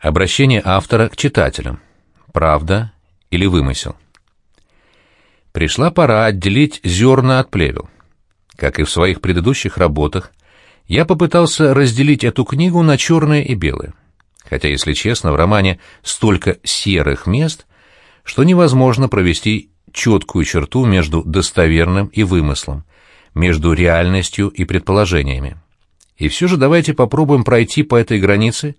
Обращение автора к читателям. Правда или вымысел? Пришла пора отделить зерна от плевел. Как и в своих предыдущих работах, я попытался разделить эту книгу на черное и белое. Хотя, если честно, в романе столько серых мест, что невозможно провести четкую черту между достоверным и вымыслом, между реальностью и предположениями. И все же давайте попробуем пройти по этой границе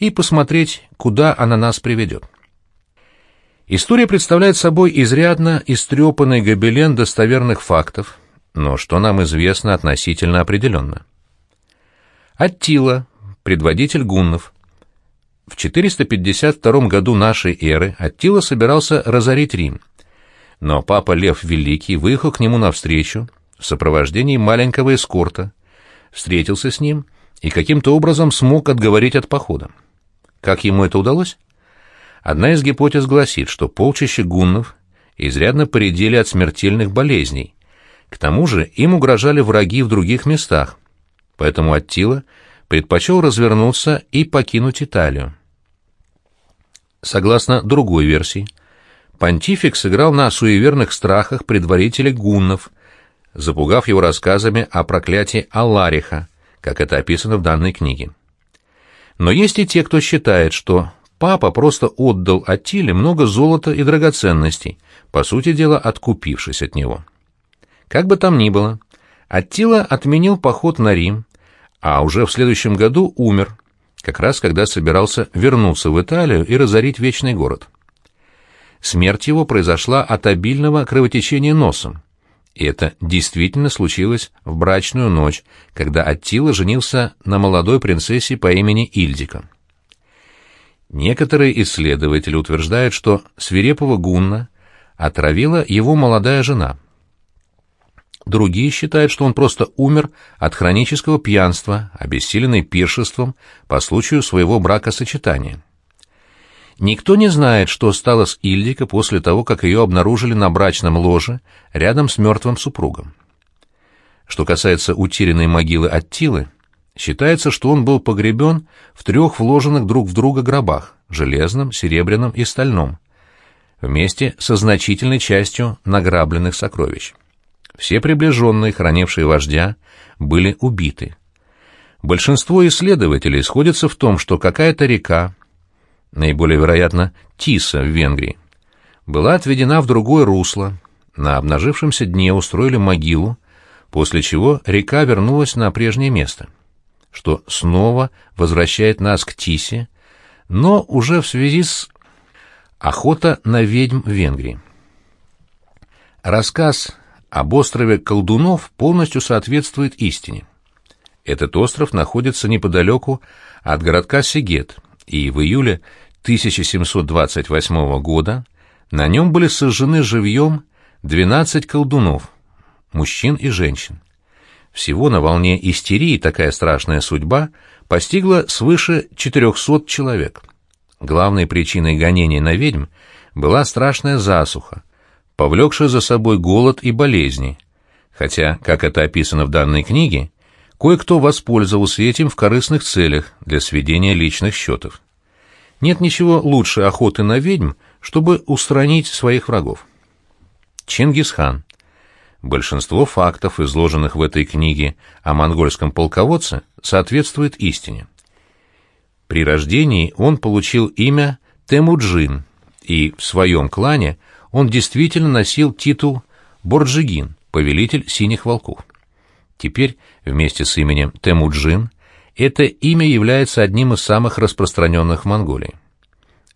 и посмотреть, куда она нас приведет. История представляет собой изрядно истрепанный гобелен достоверных фактов, но что нам известно относительно определенно. Аттила, предводитель гуннов. В 452 году нашей эры Аттила собирался разорить Рим, но папа Лев Великий выехал к нему навстречу в сопровождении маленького эскорта, встретился с ним и каким-то образом смог отговорить от похода. Как ему это удалось? Одна из гипотез гласит, что полчища гуннов изрядно поредели от смертельных болезней. К тому же им угрожали враги в других местах, поэтому Аттила предпочел развернуться и покинуть Италию. Согласно другой версии, понтифик сыграл на суеверных страхах предварителя гуннов, запугав его рассказами о проклятии Аллариха, как это описано в данной книге. Но есть и те, кто считает, что папа просто отдал Аттиле много золота и драгоценностей, по сути дела откупившись от него. Как бы там ни было, Аттила отменил поход на Рим, а уже в следующем году умер, как раз когда собирался вернуться в Италию и разорить вечный город. Смерть его произошла от обильного кровотечения носом, и это действительно случилось в брачную ночь, когда Аттила женился на молодой принцессе по имени Ильдика. Некоторые исследователи утверждают, что свирепого гунна отравила его молодая жена. Другие считают, что он просто умер от хронического пьянства, обессиленный пиршеством по случаю своего бракосочетания. Никто не знает, что стало с Ильдика после того, как ее обнаружили на брачном ложе рядом с мертвым супругом. Что касается утерянной могилы Аттилы, считается, что он был погребен в трех вложенных друг в друга гробах — железном, серебряном и стальном, вместе со значительной частью награбленных сокровищ. Все приближенные, хранившие вождя, были убиты. Большинство исследователей сходятся в том, что какая-то река, наиболее вероятно Тиса в Венгрии, была отведена в другое русло, на обнажившемся дне устроили могилу, после чего река вернулась на прежнее место, что снова возвращает нас к Тисе, но уже в связи с охота на ведьм в Венгрии. Рассказ об острове колдунов полностью соответствует истине. Этот остров находится неподалеку от городка Сигет – и в июле 1728 года на нем были сожжены живьем 12 колдунов, мужчин и женщин. Всего на волне истерии такая страшная судьба постигла свыше 400 человек. Главной причиной гонений на ведьм была страшная засуха, повлекшая за собой голод и болезни, хотя, как это описано в данной книге, Кое-кто воспользовался этим в корыстных целях для сведения личных счетов. Нет ничего лучше охоты на ведьм, чтобы устранить своих врагов. Чингисхан. Большинство фактов, изложенных в этой книге о монгольском полководце, соответствует истине. При рождении он получил имя Темуджин, и в своем клане он действительно носил титул Борджигин, повелитель синих волков. Теперь, вместе с именем Темуджин, это имя является одним из самых распространенных в Монголии.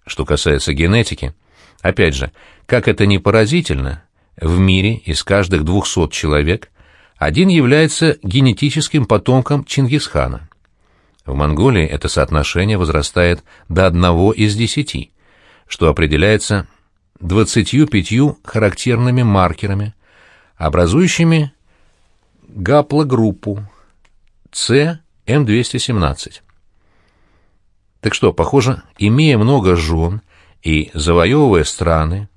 Что касается генетики, опять же, как это ни поразительно, в мире из каждых 200 человек один является генетическим потомком Чингисхана. В Монголии это соотношение возрастает до одного из десяти, что определяется 25 характерными маркерами, образующими гаплогруппу С-М217. Так что, похоже, имея много жен и завоевывая страны,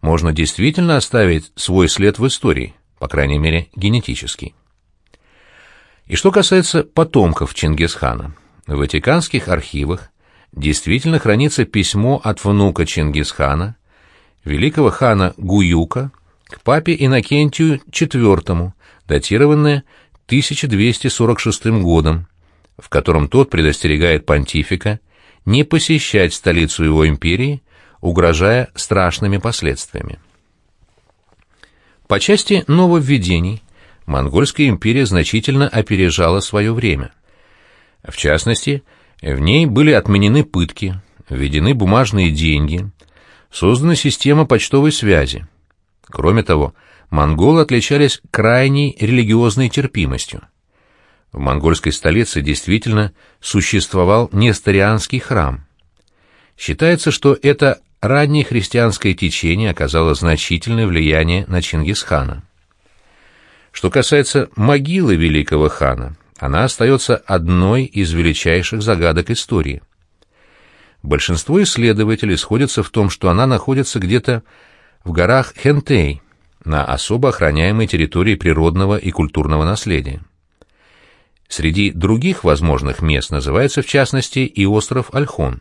можно действительно оставить свой след в истории, по крайней мере, генетический. И что касается потомков Чингисхана, в Ватиканских архивах действительно хранится письмо от внука Чингисхана, великого хана Гуюка, к папе Иннокентию IV, датированное 1246 годом, в котором тот предостерегает понтифика не посещать столицу его империи, угрожая страшными последствиями. По части нововведений Монгольская империя значительно опережала свое время. В частности, в ней были отменены пытки, введены бумажные деньги, создана система почтовой связи. Кроме того, монголы отличались крайней религиозной терпимостью. В монгольской столице действительно существовал несторианский храм. Считается, что это раннее христианское течение оказало значительное влияние на Чингисхана. Что касается могилы великого хана, она остается одной из величайших загадок истории. Большинство исследователей сходятся в том, что она находится где-то в горах Хентей, на особо охраняемой территории природного и культурного наследия. Среди других возможных мест называется в частности и остров Альхон.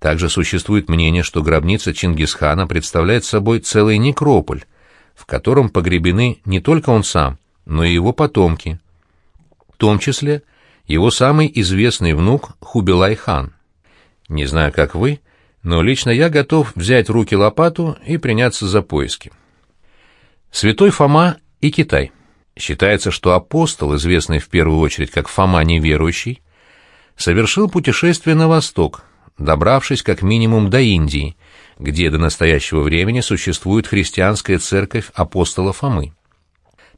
Также существует мнение, что гробница Чингисхана представляет собой целый некрополь, в котором погребены не только он сам, но и его потомки, в том числе его самый известный внук Хубилай-хан. Не знаю, как вы, но лично я готов взять руки лопату и приняться за поиски. Святой Фома и Китай. Считается, что апостол, известный в первую очередь как Фома неверующий, совершил путешествие на восток, добравшись как минимум до Индии, где до настоящего времени существует христианская церковь апостола Фомы.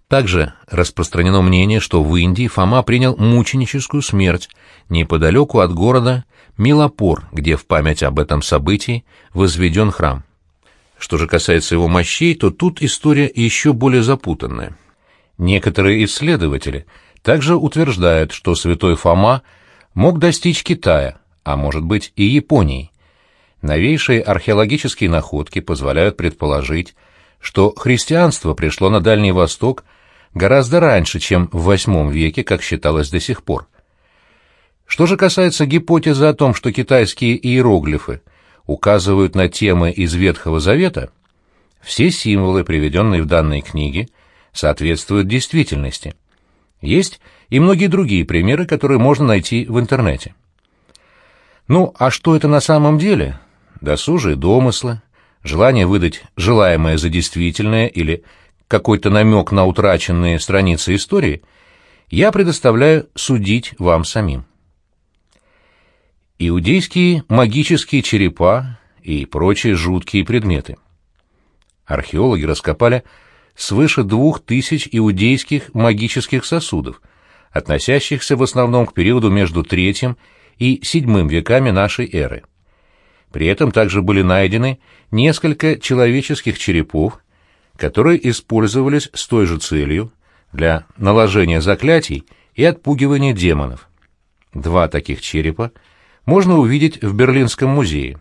Также распространено мнение, что в Индии Фома принял мученическую смерть неподалеку от города Милопор, где в память об этом событии возведен храм. Что же касается его мощей, то тут история еще более запутанная. Некоторые исследователи также утверждают, что святой Фома мог достичь Китая, а может быть и Японии. Новейшие археологические находки позволяют предположить, что христианство пришло на Дальний Восток гораздо раньше, чем в VIII веке, как считалось до сих пор. Что же касается гипотезы о том, что китайские иероглифы указывают на темы из Ветхого Завета, все символы, приведенные в данной книге, соответствуют действительности. Есть и многие другие примеры, которые можно найти в интернете. Ну, а что это на самом деле? Досужие домыслы, желание выдать желаемое за действительное или какой-то намек на утраченные страницы истории, я предоставляю судить вам самим. Иудейские магические черепа и прочие жуткие предметы. Археологи раскопали свыше двух тысяч иудейских магических сосудов, относящихся в основном к периоду между третьим и седьмым веками нашей эры. При этом также были найдены несколько человеческих черепов, которые использовались с той же целью для наложения заклятий и отпугивания демонов. Два таких черепа можно увидеть в Берлинском музее.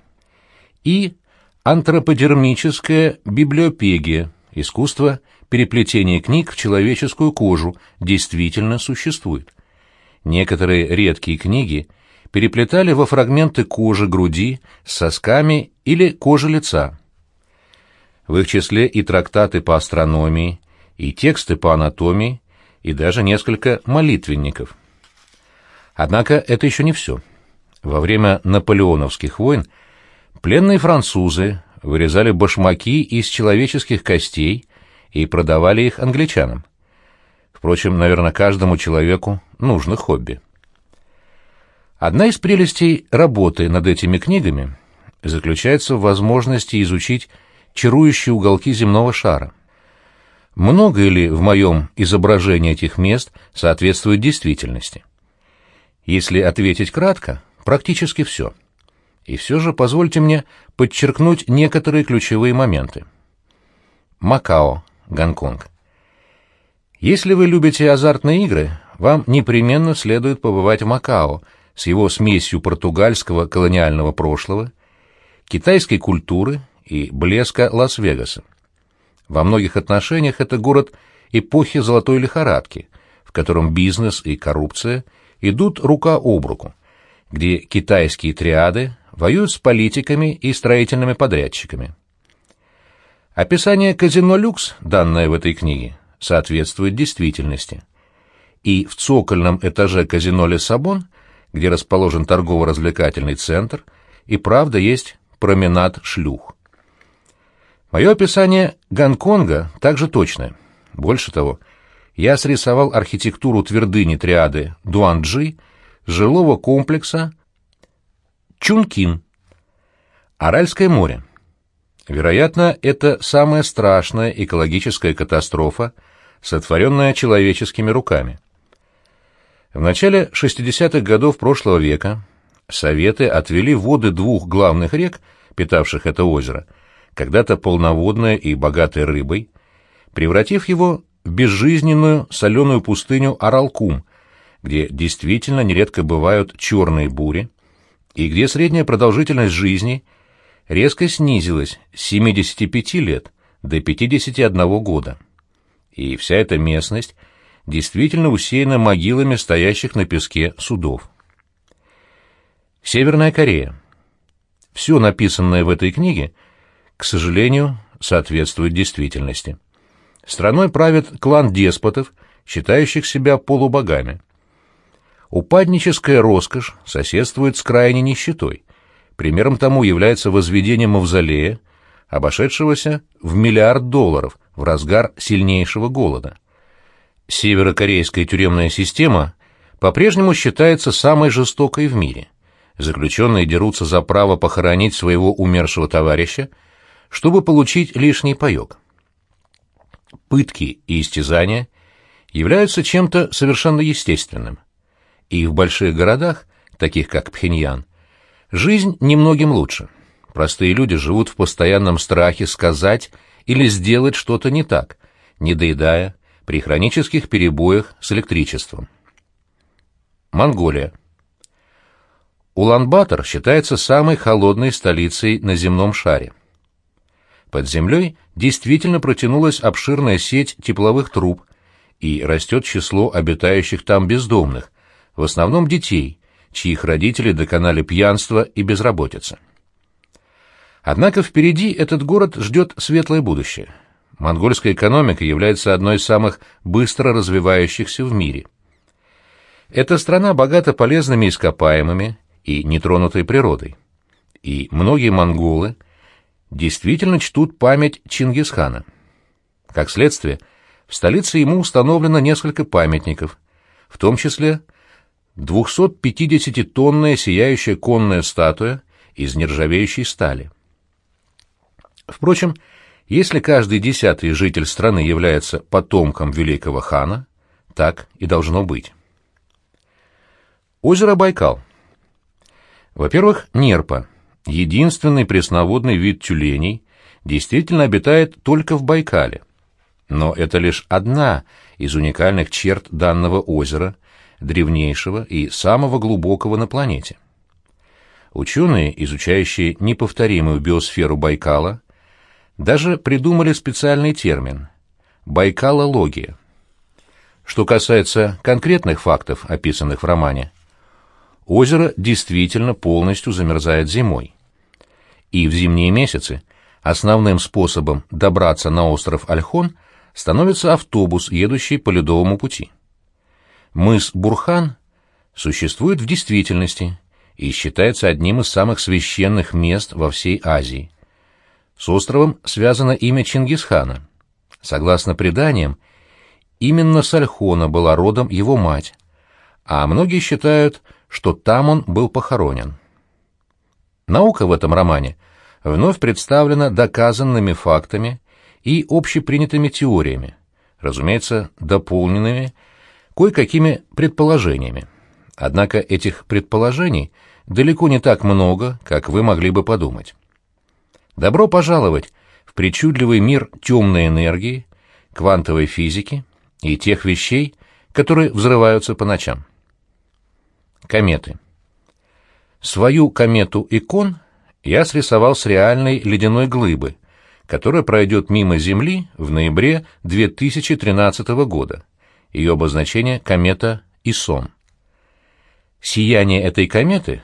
И антроподермическая библиопегия – Искусство переплетения книг в человеческую кожу действительно существует. Некоторые редкие книги переплетали во фрагменты кожи груди с сосками или кожи лица. В их числе и трактаты по астрономии, и тексты по анатомии, и даже несколько молитвенников. Однако это еще не все. Во время наполеоновских войн пленные французы вырезали башмаки из человеческих костей и продавали их англичанам. Впрочем, наверное, каждому человеку нужно хобби. Одна из прелестей работы над этими книгами заключается в возможности изучить чарующие уголки земного шара. Много ли в моем изображении этих мест соответствует действительности? Если ответить кратко, практически все – и все же позвольте мне подчеркнуть некоторые ключевые моменты. Макао, Гонконг. Если вы любите азартные игры, вам непременно следует побывать в Макао с его смесью португальского колониального прошлого, китайской культуры и блеска Лас-Вегаса. Во многих отношениях это город эпохи золотой лихорадки, в котором бизнес и коррупция идут рука об руку. где китайские триады воюют с политиками и строительными подрядчиками. Описание казино «Люкс», данное в этой книге, соответствует действительности. И в цокольном этаже казино «Лиссабон», где расположен торгово-развлекательный центр, и правда есть променад шлюх. Мое описание Гонконга также точное. Больше того, я срисовал архитектуру твердыни триады Дуанджи, жилого комплекса Чункин. Аральское море. Вероятно, это самая страшная экологическая катастрофа, сотворенная человеческими руками. В начале 60-х годов прошлого века Советы отвели воды двух главных рек, питавших это озеро, когда-то полноводное и богатое рыбой, превратив его в безжизненную соленую пустыню Аралкум, где действительно нередко бывают черные бури, и где средняя продолжительность жизни – резко снизилась с 75 лет до 51 года. И вся эта местность действительно усеяна могилами стоящих на песке судов. Северная Корея. Все написанное в этой книге, к сожалению, соответствует действительности. Страной правит клан деспотов, считающих себя полубогами. Упадническая роскошь соседствует с крайней нищетой. Примером тому является возведение мавзолея, обошедшегося в миллиард долларов в разгар сильнейшего голода. Северокорейская тюремная система по-прежнему считается самой жестокой в мире. Заключенные дерутся за право похоронить своего умершего товарища, чтобы получить лишний паек. Пытки и истязания являются чем-то совершенно естественным. И в больших городах, таких как Пхеньян, Жизнь немногим лучше. Простые люди живут в постоянном страхе сказать или сделать что-то не так, не доедая, при хронических перебоях с электричеством. Монголия. Улан-Батор считается самой холодной столицей на земном шаре. Под землей действительно протянулась обширная сеть тепловых труб, и растет число обитающих там бездомных, в основном детей, чьих родители доконали пьянство и безработица. Однако впереди этот город ждет светлое будущее. Монгольская экономика является одной из самых быстро развивающихся в мире. Эта страна богата полезными ископаемыми и нетронутой природой. И многие монголы действительно чтут память Чингисхана. Как следствие, в столице ему установлено несколько памятников, в том числе 250-тонная сияющая конная статуя из нержавеющей стали. Впрочем, если каждый десятый житель страны является потомком великого хана, так и должно быть. Озеро Байкал. Во-первых, нерпа, единственный пресноводный вид тюленей, действительно обитает только в Байкале. Но это лишь одна из уникальных черт данного озера – древнейшего и самого глубокого на планете. Ученые, изучающие неповторимую биосферу Байкала, даже придумали специальный термин – байкалология. Что касается конкретных фактов, описанных в романе, озеро действительно полностью замерзает зимой. И в зимние месяцы основным способом добраться на остров Альхон становится автобус, едущий по ледовому пути. Мыс Бурхан существует в действительности и считается одним из самых священных мест во всей Азии. С островом связано имя Чингисхана. Согласно преданиям, именно с Альхона была родом его мать, а многие считают, что там он был похоронен. Наука в этом романе вновь представлена доказанными фактами и общепринятыми теориями, разумеется, дополненными кое-какими предположениями. Однако этих предположений далеко не так много, как вы могли бы подумать. Добро пожаловать в причудливый мир темной энергии, квантовой физики и тех вещей, которые взрываются по ночам. Кометы. Свою комету Икон я срисовал с реальной ледяной глыбы, которая пройдет мимо Земли в ноябре 2013 года ее обозначение — комета Исон. сияние этой кометы,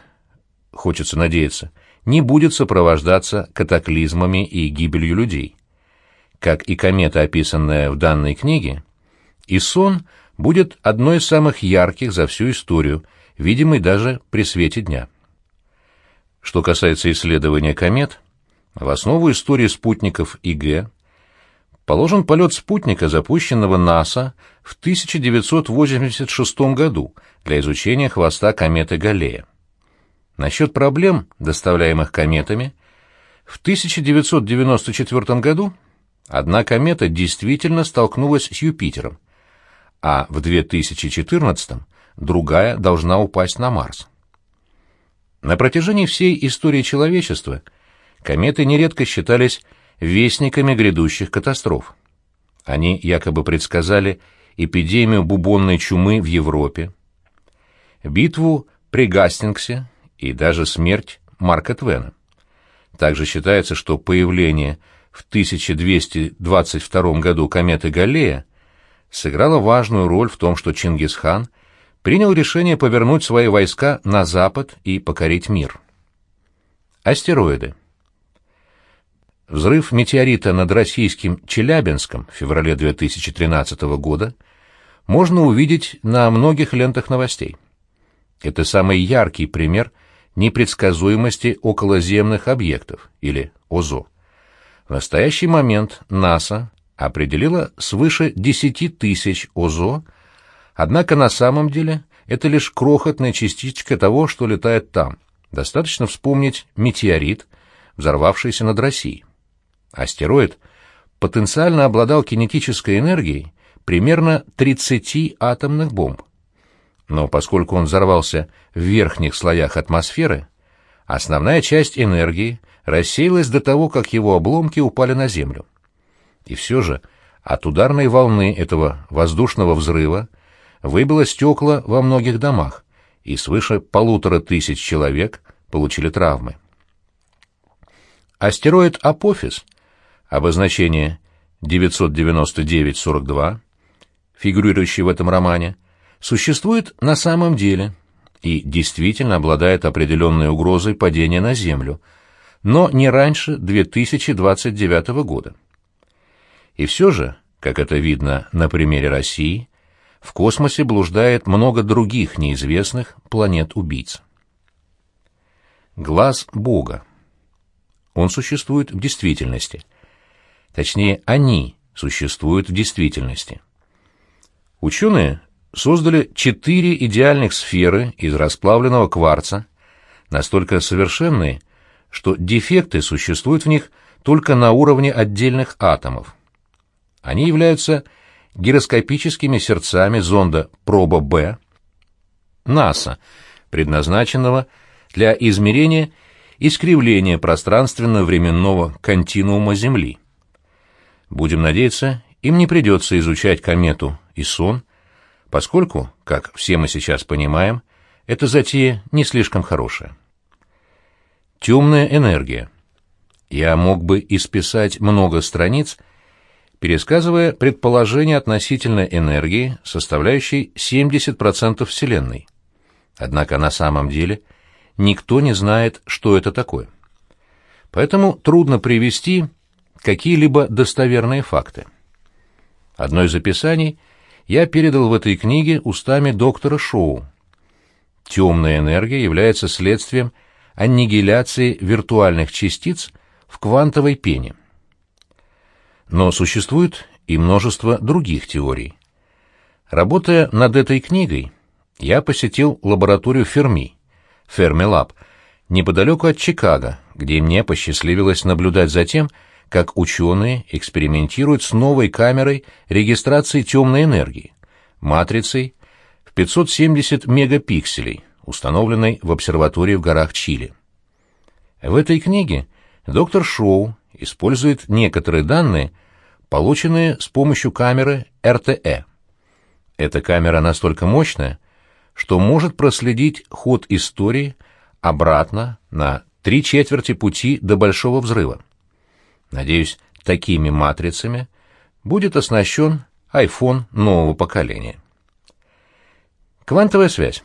хочется надеяться, не будет сопровождаться катаклизмами и гибелью людей. Как и комета, описанная в данной книге, и сон будет одной из самых ярких за всю историю, видимой даже при свете дня. Что касается исследования комет, в основу истории спутников ИГ положен полет спутника, запущенного НАСА в 1986 году для изучения хвоста кометы Галлея. Насчет проблем, доставляемых кометами, в 1994 году одна комета действительно столкнулась с Юпитером, а в 2014 другая должна упасть на Марс. На протяжении всей истории человечества кометы нередко считались вестниками грядущих катастроф. Они якобы предсказали эпидемию бубонной чумы в Европе, битву при Гастингсе и даже смерть Марка Твена. Также считается, что появление в 1222 году кометы Галлея сыграло важную роль в том, что Чингисхан принял решение повернуть свои войска на запад и покорить мир. Астероиды. Взрыв метеорита над российским Челябинском в феврале 2013 года можно увидеть на многих лентах новостей. Это самый яркий пример непредсказуемости околоземных объектов, или ОЗО. В настоящий момент НАСА определила свыше 10 тысяч ОЗО, однако на самом деле это лишь крохотная частичка того, что летает там. Достаточно вспомнить метеорит, взорвавшийся над Россией. Астероид потенциально обладал кинетической энергией примерно 30 атомных бомб. Но поскольку он взорвался в верхних слоях атмосферы, основная часть энергии рассеялась до того, как его обломки упали на Землю. И все же от ударной волны этого воздушного взрыва выбило стекла во многих домах, и свыше полутора тысяч человек получили травмы. Астероид Апофис обозначение 999-42, фигурирующий в этом романе, существует на самом деле и действительно обладает определенной угрозой падения на Землю, но не раньше 2029 года. И все же, как это видно на примере России, в космосе блуждает много других неизвестных планет-убийц. Глаз Бога. Он существует в действительности – Точнее, они существуют в действительности. Ученые создали четыре идеальных сферы из расплавленного кварца, настолько совершенные, что дефекты существуют в них только на уровне отдельных атомов. Они являются гироскопическими сердцами зонда «Проба-Б» НАСА, предназначенного для измерения искривления пространственно-временного континуума Земли. Будем надеяться, им не придется изучать комету и сон, поскольку, как все мы сейчас понимаем, эта затея не слишком хорошая. Темная энергия. Я мог бы исписать много страниц, пересказывая предположения относительно энергии, составляющей 70% Вселенной. Однако на самом деле никто не знает, что это такое. Поэтому трудно привести какие-либо достоверные факты. Одно из описаний я передал в этой книге устами доктора Шоу. Темная энергия является следствием аннигиляции виртуальных частиц в квантовой пене. Но существует и множество других теорий. Работая над этой книгой, я посетил лабораторию Ферми, Фермилаб, неподалеку от Чикаго, где мне посчастливилось наблюдать за тем, как ученые экспериментируют с новой камерой регистрации темной энергии, матрицей в 570 мегапикселей, установленной в обсерватории в горах Чили. В этой книге доктор Шоу использует некоторые данные, полученные с помощью камеры РТЭ. Эта камера настолько мощная, что может проследить ход истории обратно на три четверти пути до Большого взрыва. Надеюсь, такими матрицами будет оснащен iPhone нового поколения. Квантовая связь.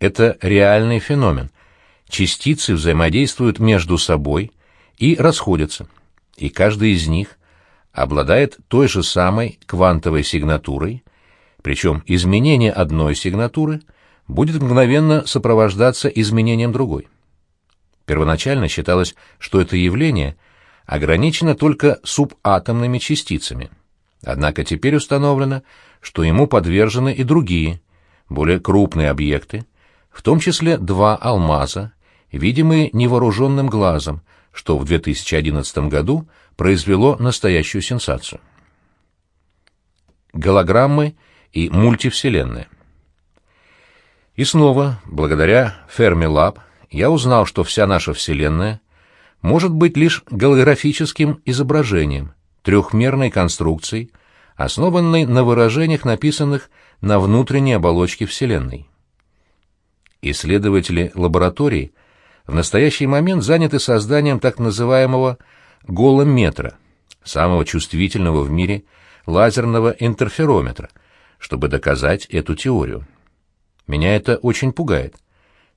Это реальный феномен. Частицы взаимодействуют между собой и расходятся, и каждый из них обладает той же самой квантовой сигнатурой, причем изменение одной сигнатуры будет мгновенно сопровождаться изменением другой. Первоначально считалось, что это явление ограничено только субатомными частицами. Однако теперь установлено, что ему подвержены и другие, более крупные объекты, в том числе два алмаза, видимые невооруженным глазом, что в 2011 году произвело настоящую сенсацию. Голограммы и мультивселенная. И снова, благодаря Fermilab, я узнал, что вся наша Вселенная может быть лишь голографическим изображением, трехмерной конструкцией, основанной на выражениях, написанных на внутренней оболочке Вселенной. Исследователи лабораторий в настоящий момент заняты созданием так называемого голометра, самого чувствительного в мире лазерного интерферометра, чтобы доказать эту теорию. Меня это очень пугает.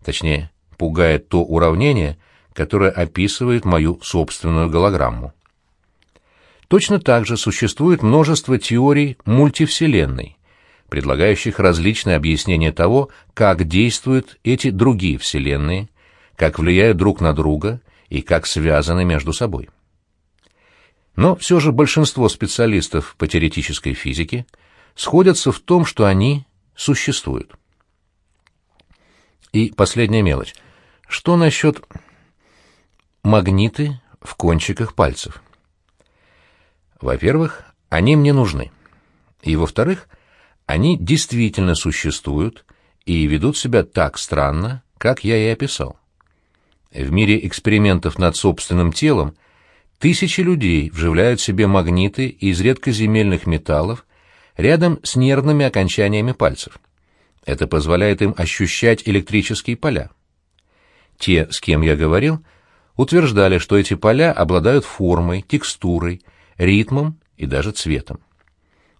Точнее, пугает то уравнение, которое описывает мою собственную голограмму. Точно так же существует множество теорий мультивселенной, предлагающих различные объяснения того, как действуют эти другие вселенные, как влияют друг на друга и как связаны между собой. Но все же большинство специалистов по теоретической физике сходятся в том, что они существуют. И последняя мелочь. Что насчет магниты в кончиках пальцев? Во-первых, они мне нужны. И во-вторых, они действительно существуют и ведут себя так странно, как я и описал. В мире экспериментов над собственным телом тысячи людей вживляют себе магниты из редкоземельных металлов рядом с нервными окончаниями пальцев. Это позволяет им ощущать электрические поля. Те, с кем я говорил, утверждали, что эти поля обладают формой, текстурой, ритмом и даже цветом.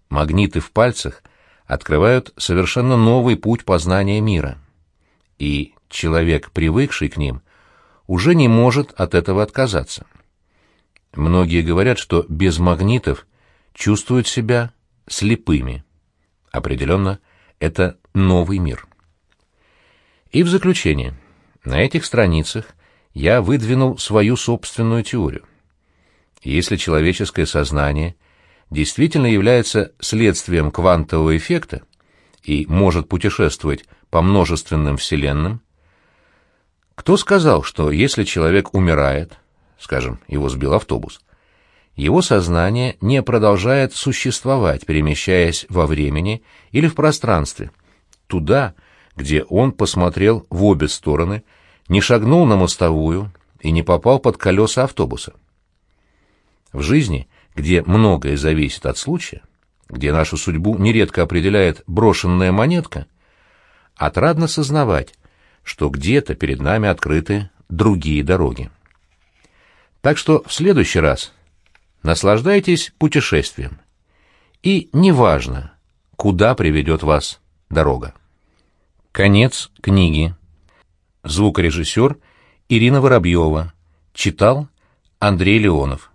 Магниты в пальцах открывают совершенно новый путь познания мира. И человек, привыкший к ним, уже не может от этого отказаться. Многие говорят, что без магнитов чувствуют себя слепыми. Определенно, это новый мир. И в заключение. На этих страницах я выдвинул свою собственную теорию. Если человеческое сознание действительно является следствием квантового эффекта и может путешествовать по множественным вселенным, кто сказал, что если человек умирает, скажем, его сбил автобус, его сознание не продолжает существовать, перемещаясь во времени или в пространстве, туда, где он посмотрел в обе стороны, не шагнул на мостовую и не попал под колеса автобуса. В жизни, где многое зависит от случая, где нашу судьбу нередко определяет брошенная монетка, отрадно сознавать, что где-то перед нами открыты другие дороги. Так что в следующий раз наслаждайтесь путешествием. И неважно, куда приведет вас дорога. Конец книги. Звукорежиссер Ирина Воробьева. Читал Андрей Леонов.